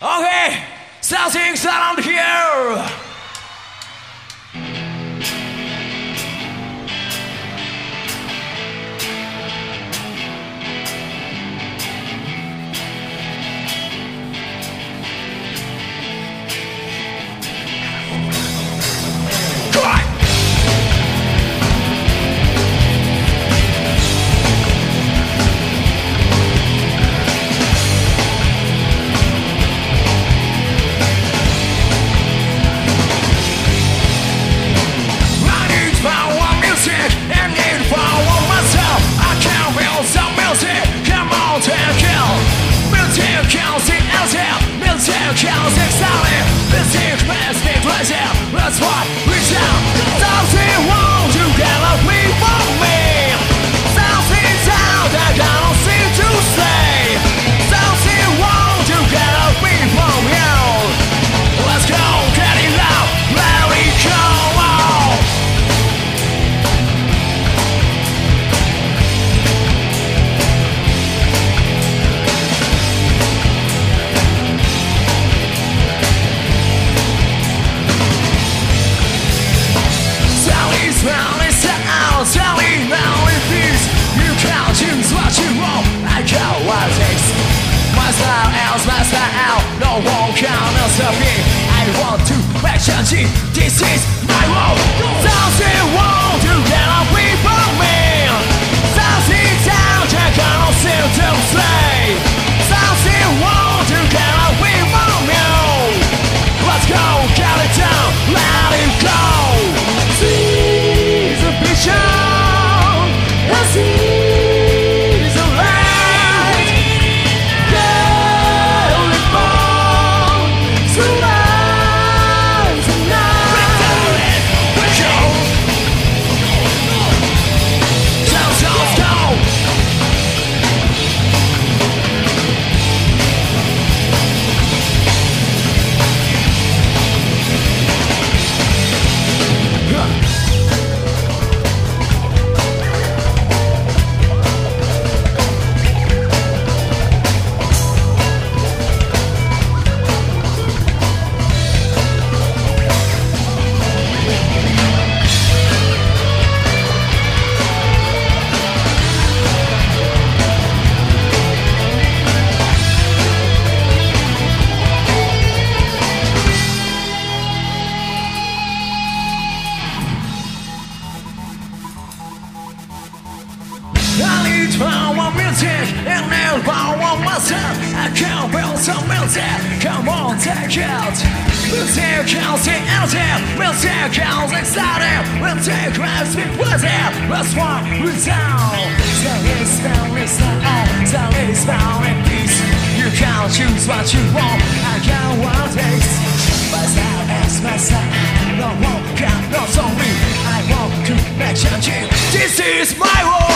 Okay, something's around here. This down, come on, take it. We'll take out the empty, we'll take out the excited, we'll take lives with pleasure, let's walk with down. There is no reason all, there is found in peace. You can't choose what you want, I got what takes. Myself is myself, no one can know me. I want to make change. This is my world.